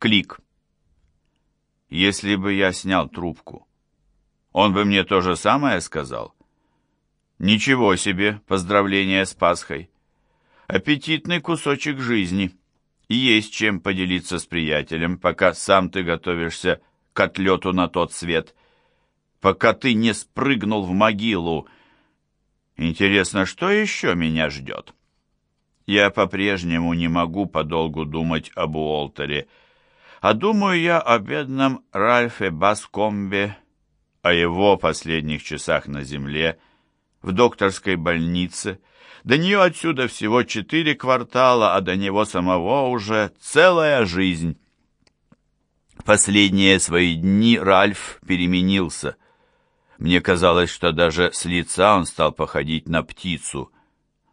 Клик. Если бы я снял трубку, он бы мне то же самое сказал. Ничего себе, поздравление с Пасхой. Аппетитный кусочек жизни. И есть чем поделиться с приятелем, пока сам ты готовишься к отлету на тот свет. Пока ты не спрыгнул в могилу. Интересно, что еще меня ждет? Я по-прежнему не могу подолгу думать об Уолтере, а думаю я о бедном Ральфе Баскомбе, о его последних часах на земле, в докторской больнице. До нее отсюда всего четыре квартала, а до него самого уже целая жизнь. Последние свои дни Ральф переменился. Мне казалось, что даже с лица он стал походить на птицу,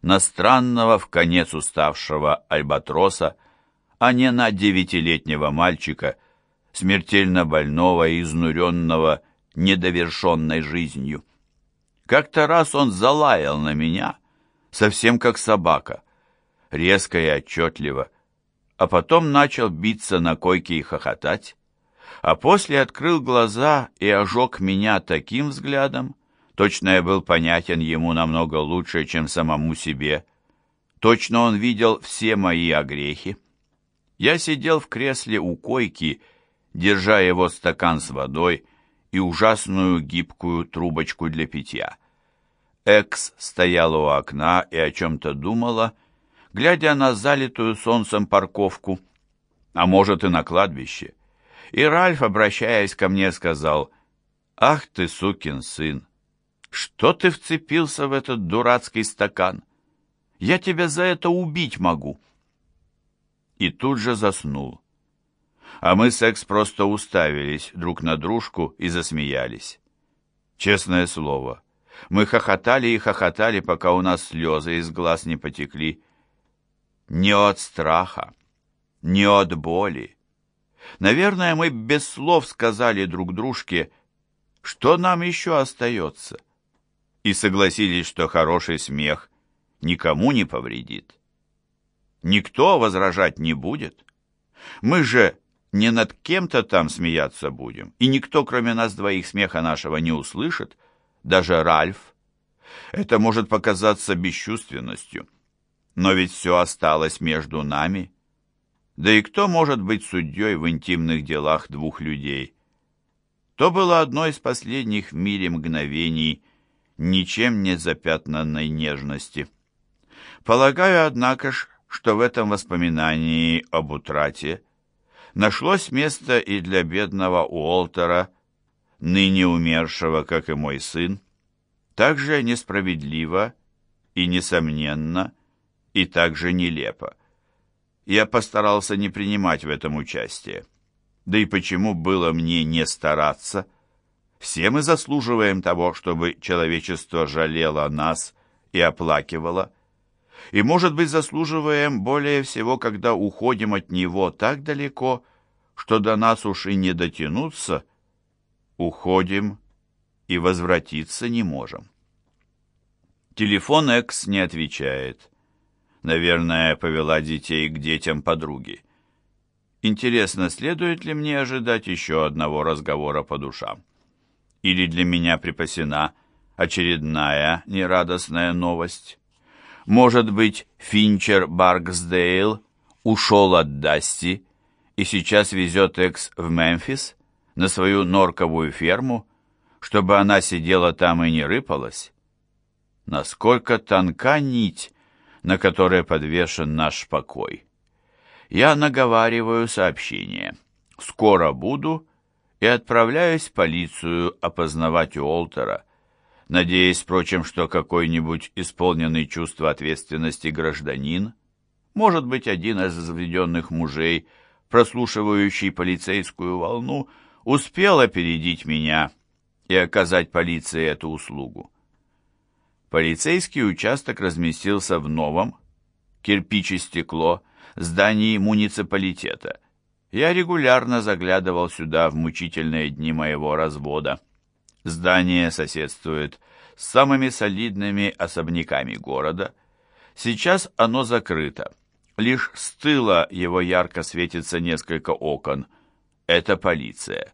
на странного в конец уставшего альбатроса, а не на девятилетнего мальчика, смертельно больного и изнуренного недовершенной жизнью. Как-то раз он залаял на меня, совсем как собака, резко и отчетливо, а потом начал биться на койке и хохотать, а после открыл глаза и ожег меня таким взглядом, точно я был понятен ему намного лучше, чем самому себе, точно он видел все мои огрехи. Я сидел в кресле у койки, держа его стакан с водой, и ужасную гибкую трубочку для питья. Экс стояла у окна и о чем-то думала, глядя на залитую солнцем парковку, а может и на кладбище. И Ральф, обращаясь ко мне, сказал, «Ах ты, сукин сын! Что ты вцепился в этот дурацкий стакан? Я тебя за это убить могу!» И тут же заснул а мы с Экс просто уставились друг на дружку и засмеялись. Честное слово, мы хохотали и хохотали, пока у нас слезы из глаз не потекли. Не от страха, не от боли. Наверное, мы без слов сказали друг дружке, что нам еще остается, и согласились, что хороший смех никому не повредит. Никто возражать не будет. Мы же не над кем-то там смеяться будем, и никто, кроме нас двоих, смеха нашего не услышит, даже Ральф. Это может показаться бесчувственностью, но ведь все осталось между нами. Да и кто может быть судьей в интимных делах двух людей? То было одно из последних в мире мгновений ничем не запятнанной нежности. Полагаю, однако ж, что в этом воспоминании об утрате – нашлось место и для бедного Уолтера, ныне умершего, как и мой сын, также несправедливо и несомненно, и также нелепо. Я постарался не принимать в этом участие. Да и почему было мне не стараться? Все мы заслуживаем того, чтобы человечество жалело нас и оплакивало. И, может быть, заслуживаем более всего, когда уходим от него так далеко, что до нас уж и не дотянуться, уходим и возвратиться не можем. Телефон Экс не отвечает. Наверное, повела детей к детям подруги. Интересно, следует ли мне ожидать еще одного разговора по душам? Или для меня припасена очередная нерадостная новость? Может быть, Финчер Барксдейл ушел от Дасти и сейчас везет Экс в Мемфис на свою норковую ферму, чтобы она сидела там и не рыпалась? Насколько тонка нить, на которой подвешен наш покой? Я наговариваю сообщение. Скоро буду и отправляюсь в полицию опознавать Уолтера, надеясь, впрочем, что какой-нибудь исполненный чувство ответственности гражданин, может быть, один из заведенных мужей, прослушивающий полицейскую волну, успел опередить меня и оказать полиции эту услугу. Полицейский участок разместился в новом, кирпич и стекло, здании муниципалитета. Я регулярно заглядывал сюда в мучительные дни моего развода. Здание соседствует с самыми солидными особняками города. Сейчас оно закрыто Лишь с тыла его ярко светится несколько окон. Это полиция.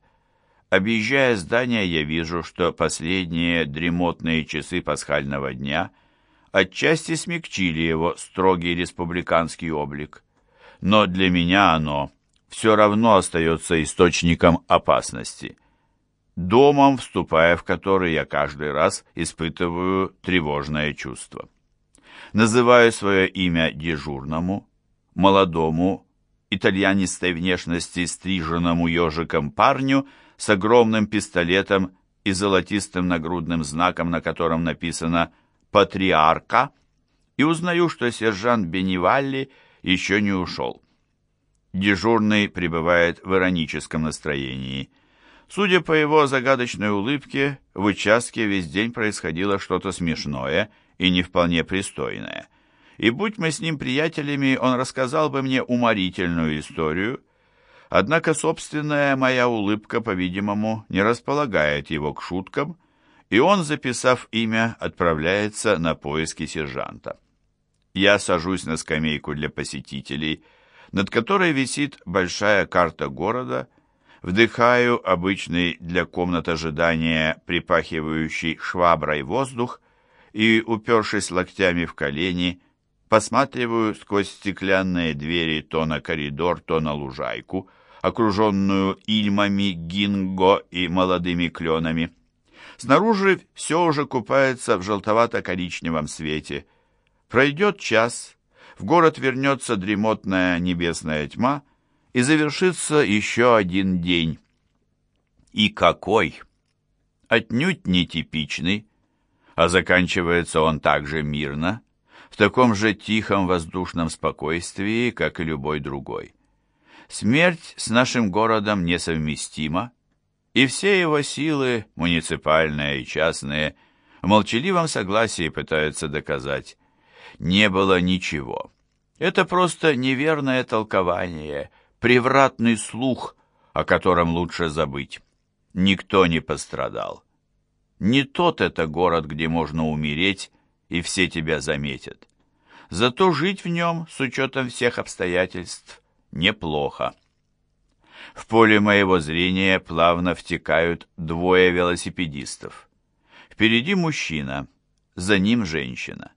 Объезжая здание, я вижу, что последние дремотные часы пасхального дня отчасти смягчили его строгий республиканский облик. Но для меня оно все равно остается источником опасности. Домом, вступая в который я каждый раз испытываю тревожное чувство. Называю свое имя дежурному, молодому, итальянистой внешности стриженному ежиком парню с огромным пистолетом и золотистым нагрудным знаком, на котором написано «Патриарка», и узнаю, что сержант Беневалли еще не ушел. Дежурный пребывает в ироническом настроении. Судя по его загадочной улыбке, в участке весь день происходило что-то смешное и не вполне пристойное и будь мы с ним приятелями, он рассказал бы мне уморительную историю, однако собственная моя улыбка, по-видимому, не располагает его к шуткам, и он, записав имя, отправляется на поиски сержанта. Я сажусь на скамейку для посетителей, над которой висит большая карта города, вдыхаю обычный для комнат ожидания припахивающий шваброй воздух и, упершись локтями в колени, посматриваю сквозь стеклянные двери то на коридор, то на лужайку, окруженную ильмами, гинго и молодыми кленами. Снаружи все уже купается в желтовато-коричневом свете. Пройдет час, в город вернется дремотная небесная тьма, и завершится еще один день. И какой! Отнюдь нетипичный, а заканчивается он также мирно, в таком же тихом воздушном спокойствии, как и любой другой. Смерть с нашим городом несовместима, и все его силы, муниципальные и частные, в молчаливом согласии пытаются доказать. Не было ничего. Это просто неверное толкование, превратный слух, о котором лучше забыть. Никто не пострадал. Не тот это город, где можно умереть, и все тебя заметят. Зато жить в нем, с учетом всех обстоятельств, неплохо. В поле моего зрения плавно втекают двое велосипедистов. Впереди мужчина, за ним женщина.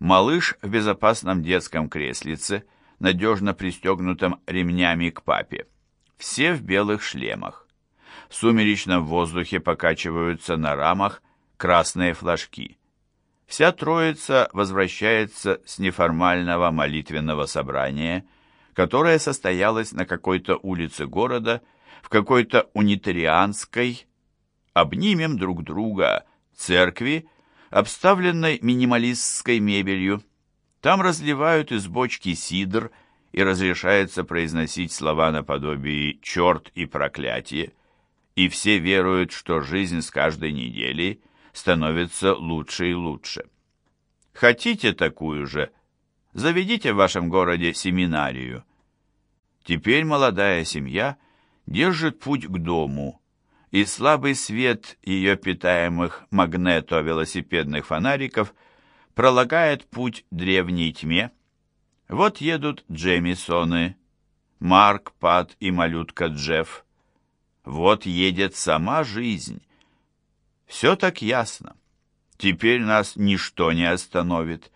Малыш в безопасном детском креслице, надежно пристегнутом ремнями к папе. Все в белых шлемах. В сумеречном воздухе покачиваются на рамах красные флажки. Вся троица возвращается с неформального молитвенного собрания, которое состоялось на какой-то улице города, в какой-то унитарианской, обнимем друг друга, церкви, обставленной минималистской мебелью. Там разливают из бочки сидр и разрешается произносить слова наподобие «черт» и «проклятие», и все веруют, что жизнь с каждой недели становится лучше и лучше. Хотите такую же? Заведите в вашем городе семинарию. Теперь молодая семья держит путь к дому, и слабый свет ее питаемых магнето-велосипедных фонариков пролагает путь древней тьме. Вот едут Джемисоны, Марк, Пат и малютка Джефф. Вот едет сама жизнь, все так ясно. Теперь нас ничто не остановит.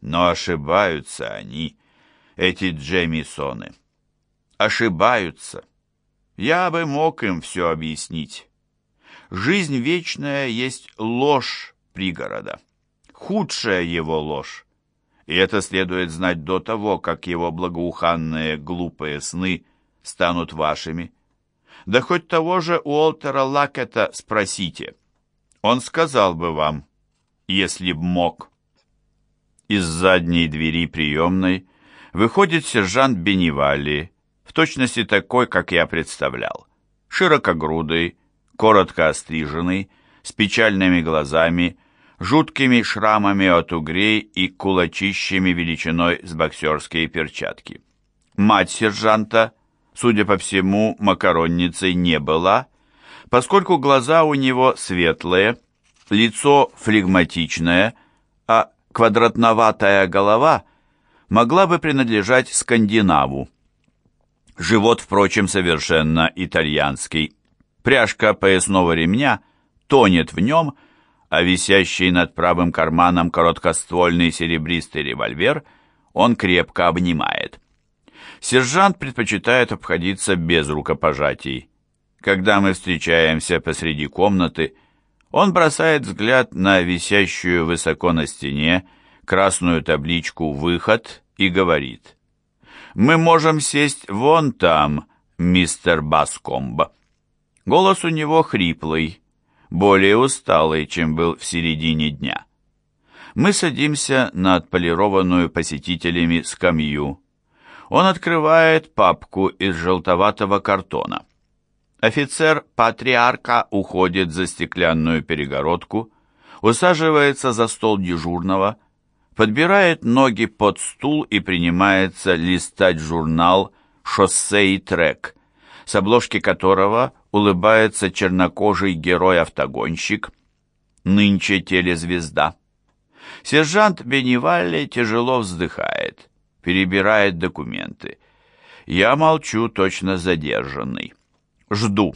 Но ошибаются они, эти Джемисоны. Ошибаются. Я бы мог им все объяснить. Жизнь вечная есть ложь пригорода. Худшая его ложь. И это следует знать до того, как его благоуханные глупые сны станут вашими. Да хоть того же Уолтера Лакета спросите. Он сказал бы вам, если б мог. Из задней двери приемной выходит сержант Беневали, в точности такой, как я представлял. Широкогрудый, коротко остриженный, с печальными глазами, жуткими шрамами от угрей и кулачищами величиной с боксерские перчатки. Мать сержанта судя по всему, макаронницей не была, поскольку глаза у него светлые, лицо флегматичное, а квадратноватая голова могла бы принадлежать скандинаву. Живот, впрочем, совершенно итальянский. Пряжка поясного ремня тонет в нем, а висящий над правым карманом короткоствольный серебристый револьвер он крепко обнимает. Сержант предпочитает обходиться без рукопожатий. Когда мы встречаемся посреди комнаты, он бросает взгляд на висящую высоко на стене красную табличку «Выход» и говорит «Мы можем сесть вон там, мистер Баскомб». Голос у него хриплый, более усталый, чем был в середине дня. Мы садимся на отполированную посетителями скамью. Он открывает папку из желтоватого картона. Офицер патриарка уходит за стеклянную перегородку, усаживается за стол дежурного, подбирает ноги под стул и принимается листать журнал «Шоссе и трек», с обложки которого улыбается чернокожий герой-автогонщик, нынче телезвезда. Сержант Беневалли тяжело вздыхает, перебирает документы. Я молчу, точно задержанный. Жду.